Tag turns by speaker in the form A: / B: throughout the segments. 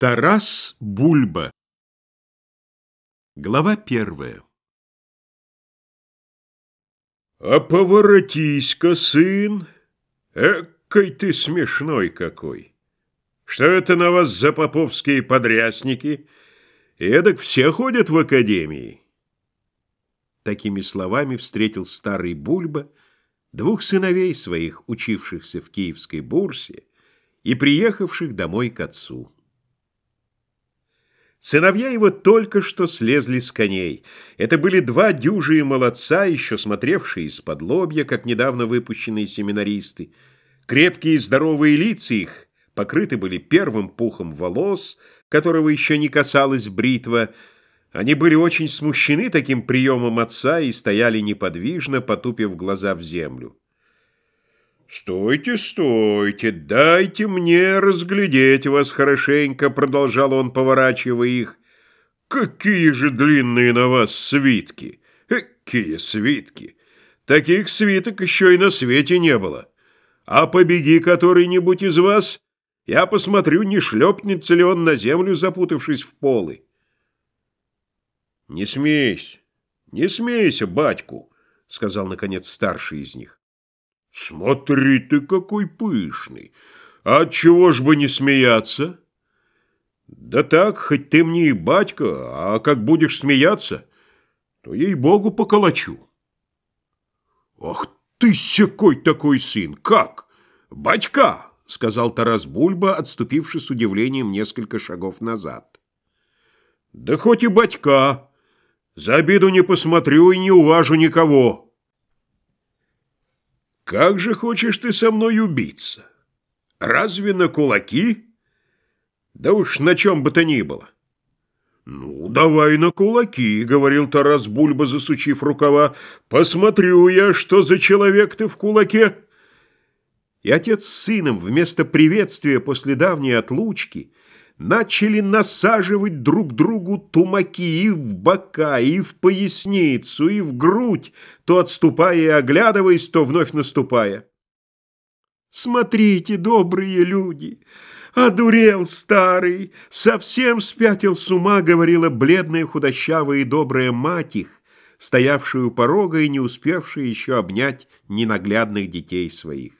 A: Тарас Бульба Глава первая
B: А поворотись-ка, сын, экой ты смешной какой. Что это на вас за поповские подрясники? Эдак все ходят в академии.
A: Такими словами встретил старый Бульба двух сыновей своих, учившихся в Киевской бурсе и приехавших домой к отцу. Сыновья его только что слезли с коней. Это были два дюжие молодца, еще смотревшие из-под лобья, как недавно выпущенные семинаристы. Крепкие и здоровые лица их покрыты были первым пухом волос, которого еще не касалась бритва. Они были очень смущены таким приемом отца и стояли неподвижно, потупив глаза в землю.
B: «Стойте, стойте, дайте мне разглядеть вас хорошенько», — продолжал он, поворачивая их. «Какие же длинные на вас свитки! Какие свитки! Таких свиток еще и на свете не было. А побеги который-нибудь из вас, я посмотрю, не шлепнется ли он на землю, запутавшись в полы».
A: «Не смейся, не смейся, батьку», — сказал, наконец, старший из них.
B: Смотри ты, какой пышный! А чего ж бы не смеяться?
A: Да так, хоть ты мне и батька, а как будешь смеяться, то ей-богу поколочу.
B: Ах ты секой такой сын! Как? Батька! Сказал Тарас Бульба, отступивший с удивлением несколько шагов назад.
A: Да хоть и батька! За обиду не посмотрю и не уважу никого.
B: Как же хочешь ты со мной убиться? Разве на кулаки?
A: Да уж на чем бы то ни было.
B: «Ну, давай на кулаки», — говорил Тарас Бульба, засучив рукава. «Посмотрю я, что за человек ты в кулаке».
A: И отец с сыном вместо приветствия после давней отлучки начали насаживать друг другу тумаки и в бока, и в поясницу, и в грудь, то отступая и оглядываясь, то вновь наступая. «Смотрите, добрые люди! Одурел старый! Совсем спятил с ума!» — говорила бледная, худощавая и добрая мать их, стоявшая у порога и не успевшая еще обнять ненаглядных детей своих.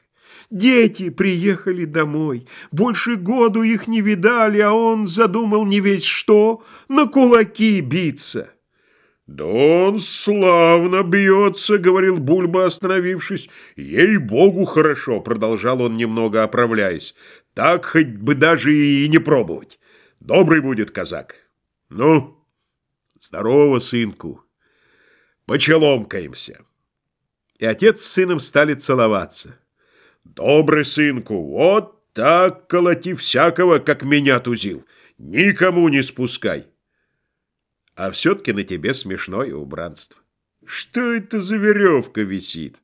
A: Дети приехали домой. Больше году их не видали, а он задумал не весь что, на кулаки биться.
B: «Да он славно бьется», — говорил Бульба, остановившись. «Ей-богу, хорошо», — продолжал он, немного оправляясь. «Так хоть бы даже и не пробовать. Добрый будет казак. Ну, здорово, сынку. Почеломкаемся».
A: И отец с сыном стали целоваться.
B: Добрый сынку, вот так колоти всякого, как меня тузил. Никому не спускай.
A: А все-таки на тебе смешное убранство.
B: Что это за веревка висит?